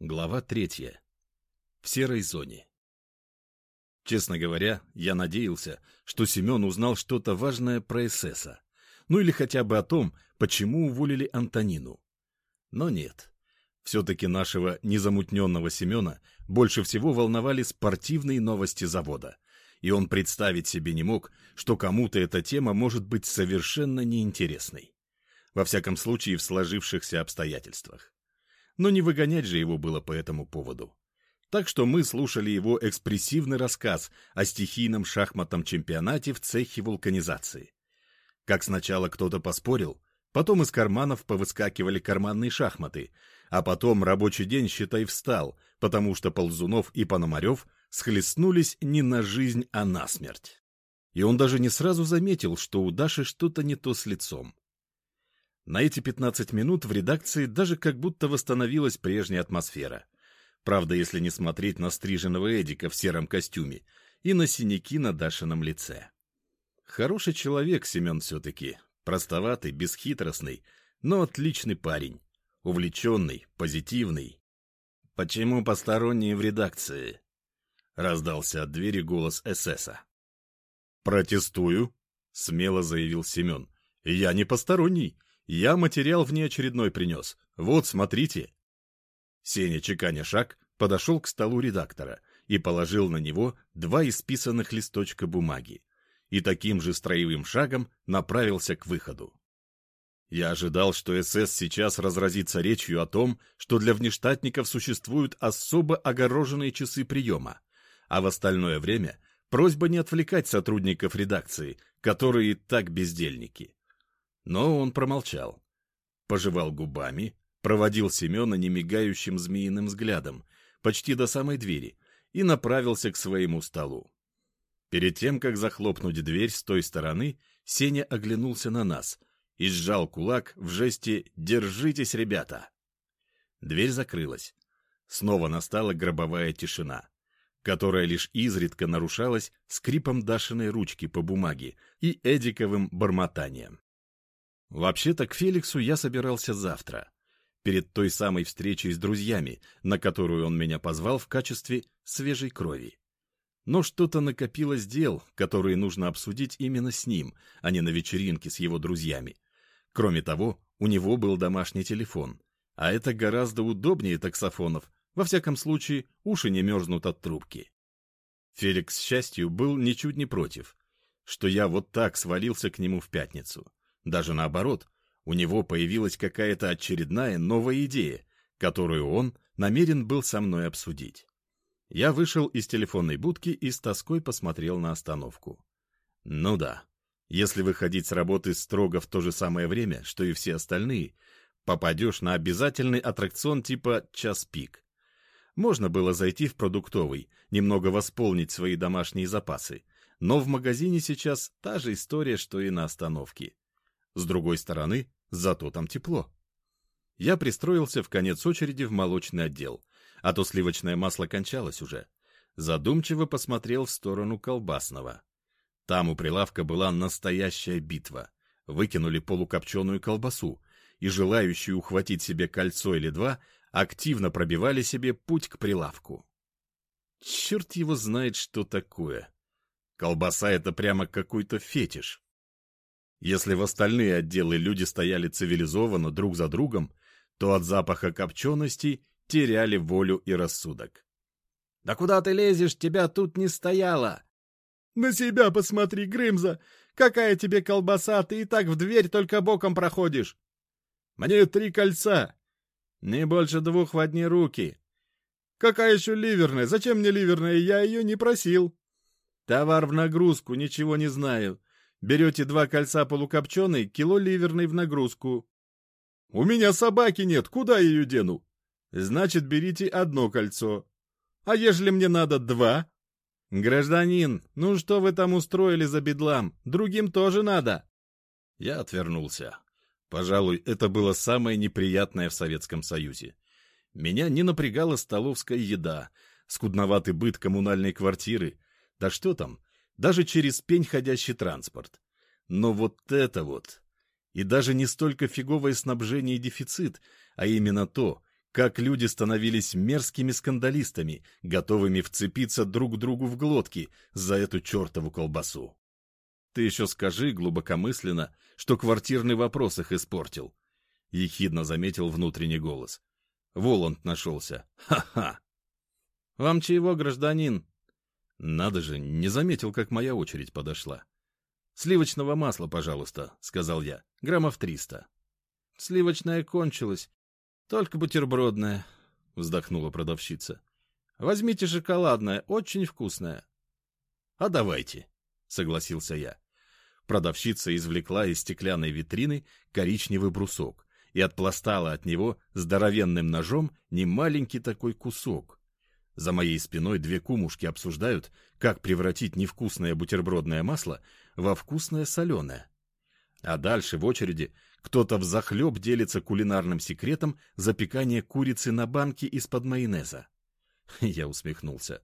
Глава третья. В серой зоне. Честно говоря, я надеялся, что Семен узнал что-то важное про эсэса. Ну или хотя бы о том, почему уволили Антонину. Но нет. Все-таки нашего незамутненного Семена больше всего волновали спортивные новости завода. И он представить себе не мог, что кому-то эта тема может быть совершенно неинтересной. Во всяком случае, в сложившихся обстоятельствах но не выгонять же его было по этому поводу. Так что мы слушали его экспрессивный рассказ о стихийном шахматном чемпионате в цехе вулканизации. Как сначала кто-то поспорил, потом из карманов повыскакивали карманные шахматы, а потом рабочий день, считай, встал, потому что Ползунов и Пономарев схлестнулись не на жизнь, а на смерть. И он даже не сразу заметил, что у Даши что-то не то с лицом. На эти 15 минут в редакции даже как будто восстановилась прежняя атмосфера. Правда, если не смотреть на стриженного Эдика в сером костюме и на синяки на Дашином лице. Хороший человек Семен все-таки, простоватый, бесхитростный, но отличный парень, увлеченный, позитивный. «Почему посторонние в редакции?» — раздался от двери голос эсэса. «Протестую», — смело заявил Семен. «Я не посторонний. Я материал внеочередной принес. Вот, смотрите. Сеня, чеканя шаг, подошел к столу редактора и положил на него два исписанных листочка бумаги. И таким же строевым шагом направился к выходу. Я ожидал, что СС сейчас разразится речью о том, что для внештатников существуют особо огороженные часы приема, а в остальное время просьба не отвлекать сотрудников редакции, которые так бездельники. Но он промолчал. Пожевал губами, проводил Семена немигающим змеиным взглядом, почти до самой двери, и направился к своему столу. Перед тем, как захлопнуть дверь с той стороны, Сеня оглянулся на нас и сжал кулак в жесте «Держитесь, ребята!». Дверь закрылась. Снова настала гробовая тишина, которая лишь изредка нарушалась скрипом Дашиной ручки по бумаге и Эдиковым бормотанием. Вообще-то к Феликсу я собирался завтра, перед той самой встречей с друзьями, на которую он меня позвал в качестве свежей крови. Но что-то накопилось дел, которые нужно обсудить именно с ним, а не на вечеринке с его друзьями. Кроме того, у него был домашний телефон, а это гораздо удобнее таксофонов, во всяком случае, уши не мерзнут от трубки. Феликс, к счастью, был ничуть не против, что я вот так свалился к нему в пятницу. Даже наоборот, у него появилась какая-то очередная новая идея, которую он намерен был со мной обсудить. Я вышел из телефонной будки и с тоской посмотрел на остановку. Ну да, если выходить с работы строго в то же самое время, что и все остальные, попадешь на обязательный аттракцион типа «час пик». Можно было зайти в продуктовый, немного восполнить свои домашние запасы, но в магазине сейчас та же история, что и на остановке. С другой стороны, зато там тепло. Я пристроился в конец очереди в молочный отдел, а то сливочное масло кончалось уже. Задумчиво посмотрел в сторону колбасного. Там у прилавка была настоящая битва. Выкинули полукопченую колбасу, и желающие ухватить себе кольцо или два активно пробивали себе путь к прилавку. Черт его знает, что такое. Колбаса — это прямо какой-то фетиш. Если в остальные отделы люди стояли цивилизованно друг за другом, то от запаха копчености теряли волю и рассудок. «Да куда ты лезешь? Тебя тут не стояло!» «На себя посмотри, Грымза! Какая тебе колбаса, ты и так в дверь только боком проходишь!» «Мне три кольца!» «Не больше двух в одни руки!» «Какая еще ливерная? Зачем мне ливерная? Я ее не просил!» «Товар в нагрузку, ничего не знаю!» Берете два кольца полукопченой, кило ливерной в нагрузку. У меня собаки нет, куда ее дену? Значит, берите одно кольцо. А ежели мне надо два? Гражданин, ну что вы там устроили за бедлам? Другим тоже надо. Я отвернулся. Пожалуй, это было самое неприятное в Советском Союзе. Меня не напрягала столовская еда, скудноватый быт коммунальной квартиры. Да что там, даже через пень ходящий транспорт. Но вот это вот... И даже не столько фиговое снабжение и дефицит, а именно то, как люди становились мерзкими скандалистами, готовыми вцепиться друг другу в глотки за эту чертову колбасу. Ты еще скажи глубокомысленно, что квартирный вопрос их испортил. Ехидно заметил внутренний голос. Воланд нашелся. Ха-ха! Вам чего, гражданин? Надо же, не заметил, как моя очередь подошла. «Сливочного масла, пожалуйста», — сказал я. «Граммов триста». «Сливочное кончилось. Только бутербродное», — вздохнула продавщица. «Возьмите шоколадное, очень вкусное». «А давайте», — согласился я. Продавщица извлекла из стеклянной витрины коричневый брусок и отпластала от него здоровенным ножом немаленький такой кусок. За моей спиной две кумушки обсуждают, как превратить невкусное бутербродное масло во вкусное соленое. А дальше в очереди кто-то взахлеб делится кулинарным секретом запекания курицы на банке из-под майонеза. Я усмехнулся.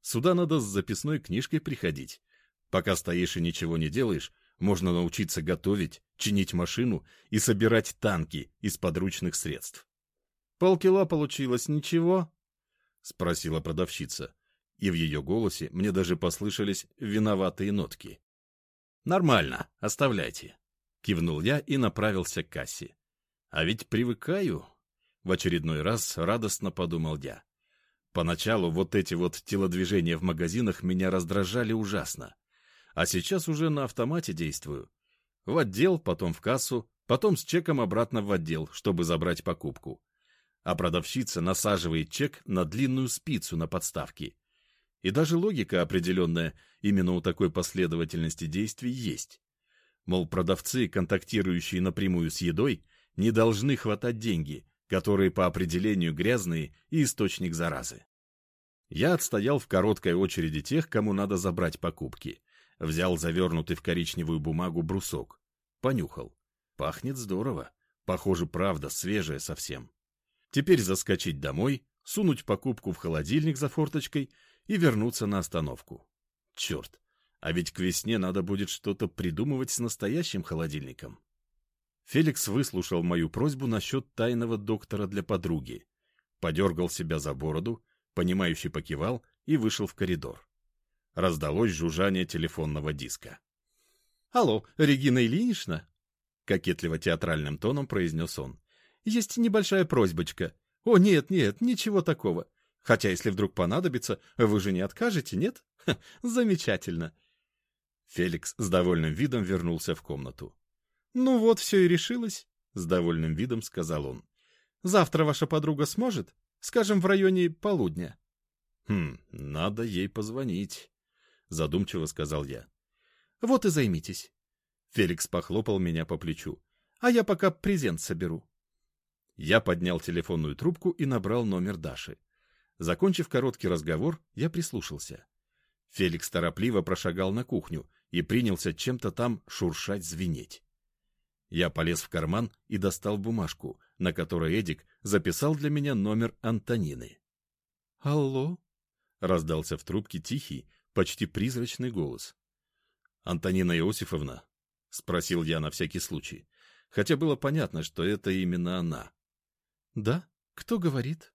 Сюда надо с записной книжкой приходить. Пока стоишь и ничего не делаешь, можно научиться готовить, чинить машину и собирать танки из подручных средств. «Полкило получилось, ничего?» — спросила продавщица, и в ее голосе мне даже послышались виноватые нотки. «Нормально, оставляйте», — кивнул я и направился к кассе. «А ведь привыкаю», — в очередной раз радостно подумал я. Поначалу вот эти вот телодвижения в магазинах меня раздражали ужасно. А сейчас уже на автомате действую. В отдел, потом в кассу, потом с чеком обратно в отдел, чтобы забрать покупку. А продавщица насаживает чек на длинную спицу на подставке. И даже логика определенная именно у такой последовательности действий есть. Мол, продавцы, контактирующие напрямую с едой, не должны хватать деньги, которые по определению грязные и источник заразы. Я отстоял в короткой очереди тех, кому надо забрать покупки. Взял завернутый в коричневую бумагу брусок. Понюхал. Пахнет здорово. Похоже, правда, свежая совсем. Теперь заскочить домой, сунуть покупку в холодильник за форточкой и вернуться на остановку. Черт, а ведь к весне надо будет что-то придумывать с настоящим холодильником. Феликс выслушал мою просьбу насчет тайного доктора для подруги, подергал себя за бороду, понимающий покивал и вышел в коридор. Раздалось жужжание телефонного диска. «Алло, Регина Ильинична?» — кокетливо-театральным тоном произнес он. «Есть небольшая просьбочка. О, нет, нет, ничего такого. Хотя, если вдруг понадобится, вы же не откажете, нет? Ха, замечательно!» Феликс с довольным видом вернулся в комнату. «Ну вот, все и решилось», — с довольным видом сказал он. «Завтра ваша подруга сможет? Скажем, в районе полудня». «Хм, надо ей позвонить» задумчиво сказал я. Вот и займитесь. Феликс похлопал меня по плечу. А я пока презент соберу. Я поднял телефонную трубку и набрал номер Даши. Закончив короткий разговор, я прислушался. Феликс торопливо прошагал на кухню и принялся чем-то там шуршать-звенеть. Я полез в карман и достал бумажку, на которой Эдик записал для меня номер Антонины. «Алло?» — раздался в трубке тихий, почти призрачный голос. «Антонина Иосифовна?» — спросил я на всякий случай, хотя было понятно, что это именно она. «Да? Кто говорит?»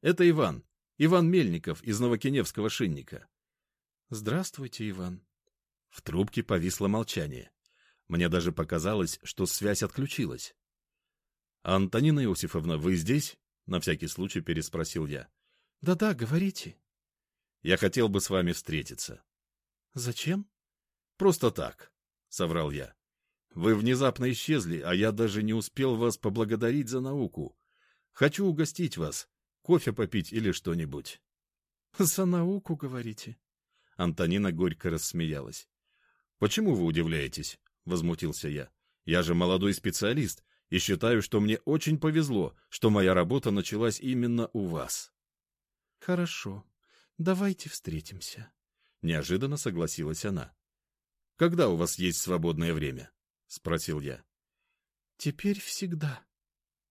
«Это Иван. Иван Мельников из Новокиневского шинника». «Здравствуйте, Иван». В трубке повисло молчание. Мне даже показалось, что связь отключилась. «Антонина Иосифовна, вы здесь?» — на всякий случай переспросил я. «Да-да, говорите». Я хотел бы с вами встретиться. — Зачем? — Просто так, — соврал я. Вы внезапно исчезли, а я даже не успел вас поблагодарить за науку. Хочу угостить вас, кофе попить или что-нибудь. — За науку, говорите? Антонина горько рассмеялась. — Почему вы удивляетесь? — возмутился я. — Я же молодой специалист и считаю, что мне очень повезло, что моя работа началась именно у вас. — Хорошо, Давайте встретимся. Неожиданно согласилась она. Когда у вас есть свободное время? Спросил я. Теперь всегда.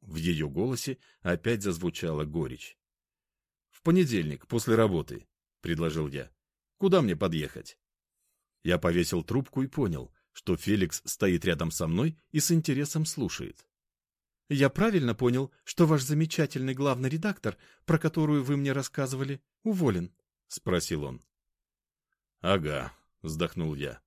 В ее голосе опять зазвучала горечь. В понедельник, после работы, предложил я. Куда мне подъехать? Я повесил трубку и понял, что Феликс стоит рядом со мной и с интересом слушает. Я правильно понял, что ваш замечательный главный редактор, про которую вы мне рассказывали, уволен? — спросил он. — Ага, — вздохнул я.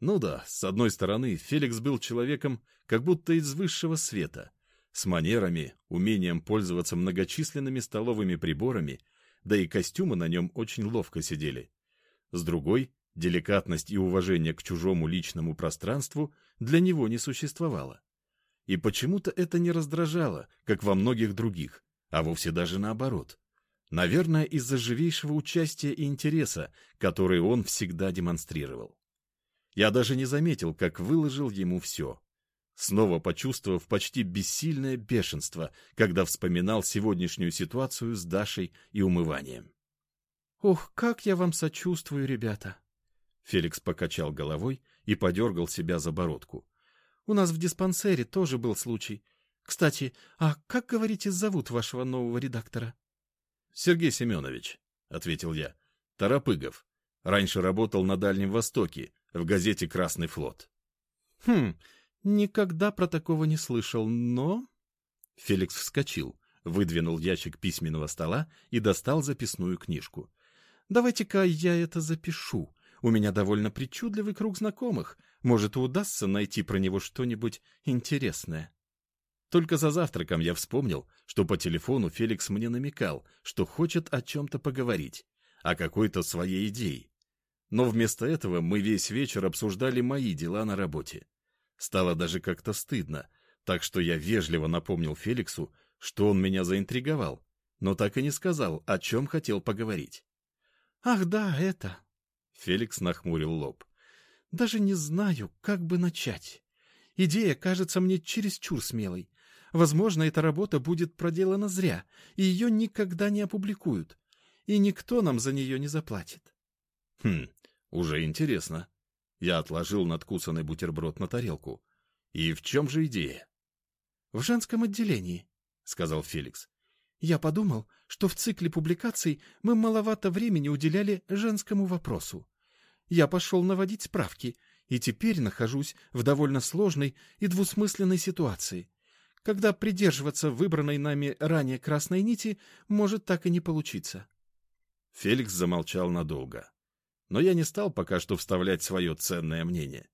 Ну да, с одной стороны, Феликс был человеком как будто из высшего света, с манерами, умением пользоваться многочисленными столовыми приборами, да и костюмы на нем очень ловко сидели. С другой, деликатность и уважение к чужому личному пространству для него не существовало. И почему-то это не раздражало, как во многих других, а вовсе даже наоборот. Наверное, из-за живейшего участия и интереса, который он всегда демонстрировал. Я даже не заметил, как выложил ему все. Снова почувствовав почти бессильное бешенство, когда вспоминал сегодняшнюю ситуацию с Дашей и умыванием. «Ох, как я вам сочувствую, ребята!» Феликс покачал головой и подергал себя за бородку. У нас в диспансере тоже был случай. Кстати, а как, говорите, зовут вашего нового редактора? — Сергей Семенович, — ответил я. — Торопыгов. Раньше работал на Дальнем Востоке, в газете «Красный флот». — Хм, никогда про такого не слышал, но... Феликс вскочил, выдвинул ящик письменного стола и достал записную книжку. — Давайте-ка я это запишу. У меня довольно причудливый круг знакомых. Может, удастся найти про него что-нибудь интересное. Только за завтраком я вспомнил, что по телефону Феликс мне намекал, что хочет о чем-то поговорить, о какой-то своей идее. Но вместо этого мы весь вечер обсуждали мои дела на работе. Стало даже как-то стыдно, так что я вежливо напомнил Феликсу, что он меня заинтриговал, но так и не сказал, о чем хотел поговорить. «Ах да, это...» Феликс нахмурил лоб. Даже не знаю, как бы начать. Идея кажется мне чересчур смелой. Возможно, эта работа будет проделана зря, и ее никогда не опубликуют. И никто нам за нее не заплатит. Хм, уже интересно. Я отложил надкусанный бутерброд на тарелку. И в чем же идея? — В женском отделении, — сказал Феликс. Я подумал, что в цикле публикаций мы маловато времени уделяли женскому вопросу. Я пошел наводить справки, и теперь нахожусь в довольно сложной и двусмысленной ситуации, когда придерживаться выбранной нами ранее красной нити может так и не получиться. Феликс замолчал надолго. Но я не стал пока что вставлять свое ценное мнение.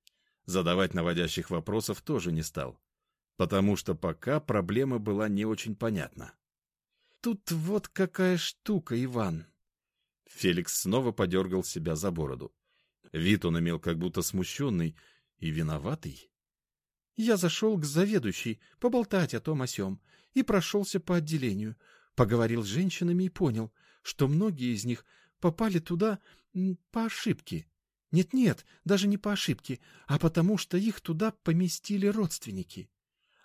Задавать наводящих вопросов тоже не стал, потому что пока проблема была не очень понятна. «Тут вот какая штука, Иван!» Феликс снова подергал себя за бороду. Вид он имел как будто смущенный и виноватый. Я зашел к заведующей поболтать о том о сём и прошелся по отделению, поговорил с женщинами и понял, что многие из них попали туда по ошибке. Нет-нет, даже не по ошибке, а потому что их туда поместили родственники.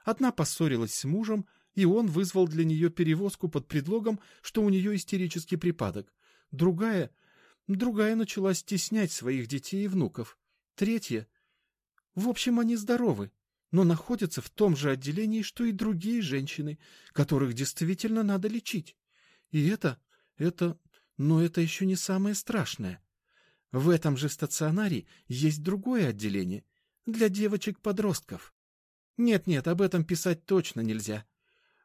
Одна поссорилась с мужем, и он вызвал для нее перевозку под предлогом, что у нее истерический припадок. Другая Другая начала стеснять своих детей и внуков. Третья... В общем, они здоровы, но находятся в том же отделении, что и другие женщины, которых действительно надо лечить. И это... это... но это еще не самое страшное. В этом же стационаре есть другое отделение для девочек-подростков. Нет-нет, об этом писать точно нельзя.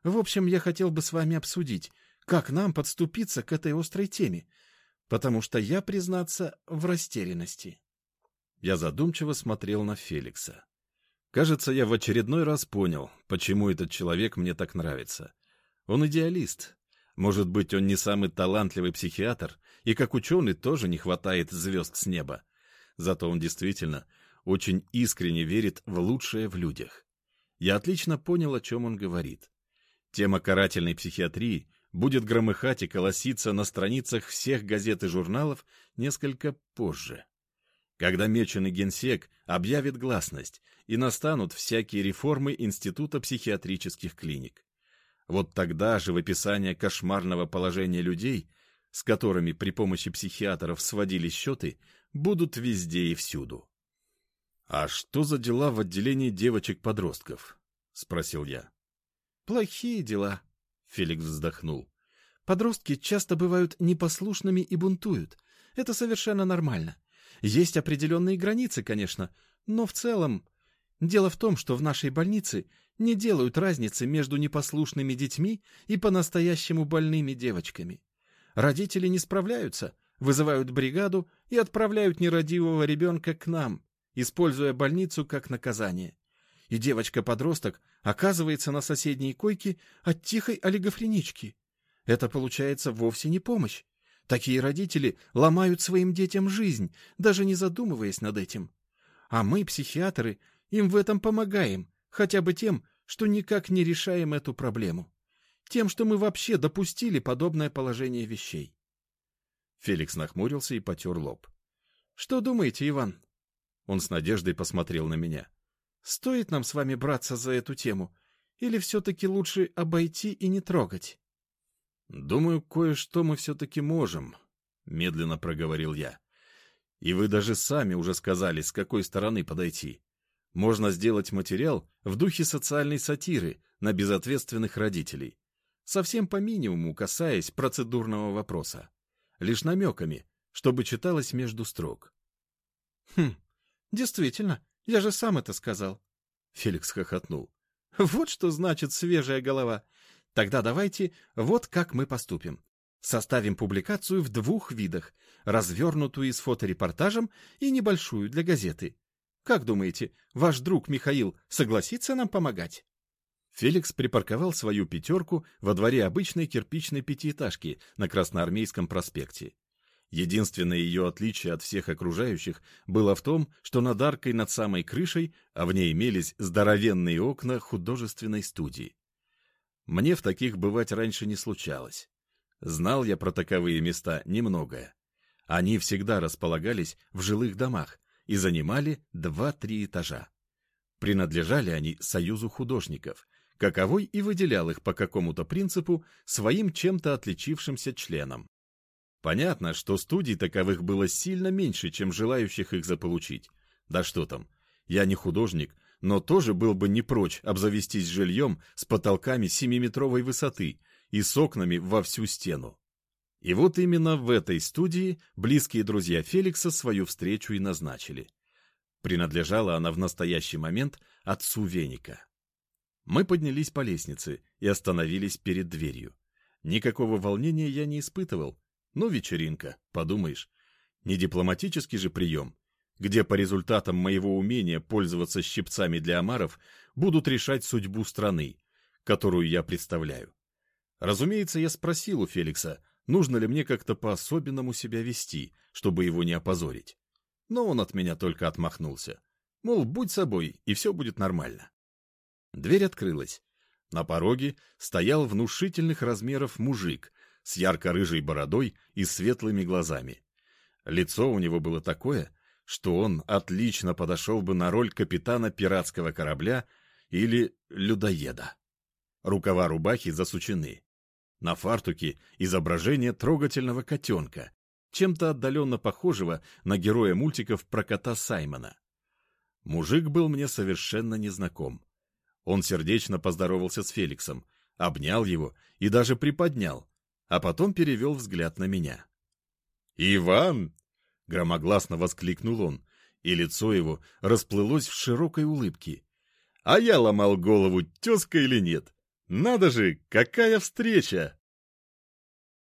В общем, я хотел бы с вами обсудить, как нам подступиться к этой острой теме, потому что я, признаться, в растерянности. Я задумчиво смотрел на Феликса. Кажется, я в очередной раз понял, почему этот человек мне так нравится. Он идеалист. Может быть, он не самый талантливый психиатр, и как ученый тоже не хватает звезд с неба. Зато он действительно очень искренне верит в лучшее в людях. Я отлично понял, о чем он говорит. Тема карательной психиатрии будет громыхать и колоситься на страницах всех газет и журналов несколько позже. Когда меченый генсек объявит гласность и настанут всякие реформы Института психиатрических клиник. Вот тогда же в описании кошмарного положения людей, с которыми при помощи психиатров сводили счеты, будут везде и всюду. «А что за дела в отделении девочек-подростков?» — спросил я. «Плохие дела», Феликс вздохнул. Подростки часто бывают непослушными и бунтуют. Это совершенно нормально. Есть определенные границы, конечно, но в целом... Дело в том, что в нашей больнице не делают разницы между непослушными детьми и по-настоящему больными девочками. Родители не справляются, вызывают бригаду и отправляют нерадивого ребенка к нам, используя больницу как наказание. И девочка-подросток оказывается на соседней койке от тихой олигофренички. Это получается вовсе не помощь. Такие родители ломают своим детям жизнь, даже не задумываясь над этим. А мы, психиатры, им в этом помогаем, хотя бы тем, что никак не решаем эту проблему. Тем, что мы вообще допустили подобное положение вещей. Феликс нахмурился и потер лоб. — Что думаете, Иван? Он с надеждой посмотрел на меня. — Стоит нам с вами браться за эту тему? Или все-таки лучше обойти и не трогать? — Думаю, кое-что мы все-таки можем, — медленно проговорил я. — И вы даже сами уже сказали, с какой стороны подойти. Можно сделать материал в духе социальной сатиры на безответственных родителей, совсем по минимуму касаясь процедурного вопроса лишь намеками, чтобы читалось между строк. — Хм, действительно, я же сам это сказал. Феликс хохотнул. — Вот что значит свежая голова. Тогда давайте вот как мы поступим. Составим публикацию в двух видах, развернутую с фоторепортажем и небольшую для газеты. Как думаете, ваш друг Михаил согласится нам помогать? Феликс припарковал свою пятерку во дворе обычной кирпичной пятиэтажки на Красноармейском проспекте. Единственное ее отличие от всех окружающих было в том, что над аркой над самой крышей, а в ней имелись здоровенные окна художественной студии. Мне в таких бывать раньше не случалось. Знал я про таковые места немногое. Они всегда располагались в жилых домах и занимали два-три этажа. Принадлежали они Союзу художников, каковой и выделял их по какому-то принципу своим чем-то отличившимся членам. Понятно, что студий таковых было сильно меньше, чем желающих их заполучить. Да что там, я не художник, но тоже был бы не прочь обзавестись жильем с потолками семиметровой высоты и с окнами во всю стену. И вот именно в этой студии близкие друзья Феликса свою встречу и назначили. Принадлежала она в настоящий момент отцу Веника. Мы поднялись по лестнице и остановились перед дверью. Никакого волнения я не испытывал. Ну, вечеринка, подумаешь. Не дипломатический же прием, где по результатам моего умения пользоваться щипцами для омаров будут решать судьбу страны, которую я представляю. Разумеется, я спросил у Феликса, нужно ли мне как-то по-особенному себя вести, чтобы его не опозорить. Но он от меня только отмахнулся. Мол, будь собой, и все будет нормально. Дверь открылась. На пороге стоял внушительных размеров мужик с ярко-рыжей бородой и светлыми глазами. Лицо у него было такое, что он отлично подошел бы на роль капитана пиратского корабля или людоеда. Рукава рубахи засучены. На фартуке изображение трогательного котенка, чем-то отдаленно похожего на героя мультиков про кота Саймона. Мужик был мне совершенно незнаком. Он сердечно поздоровался с Феликсом, обнял его и даже приподнял, а потом перевел взгляд на меня. «Иван!» — громогласно воскликнул он, и лицо его расплылось в широкой улыбке. «А я ломал голову, тезка или нет. Надо же, какая встреча!»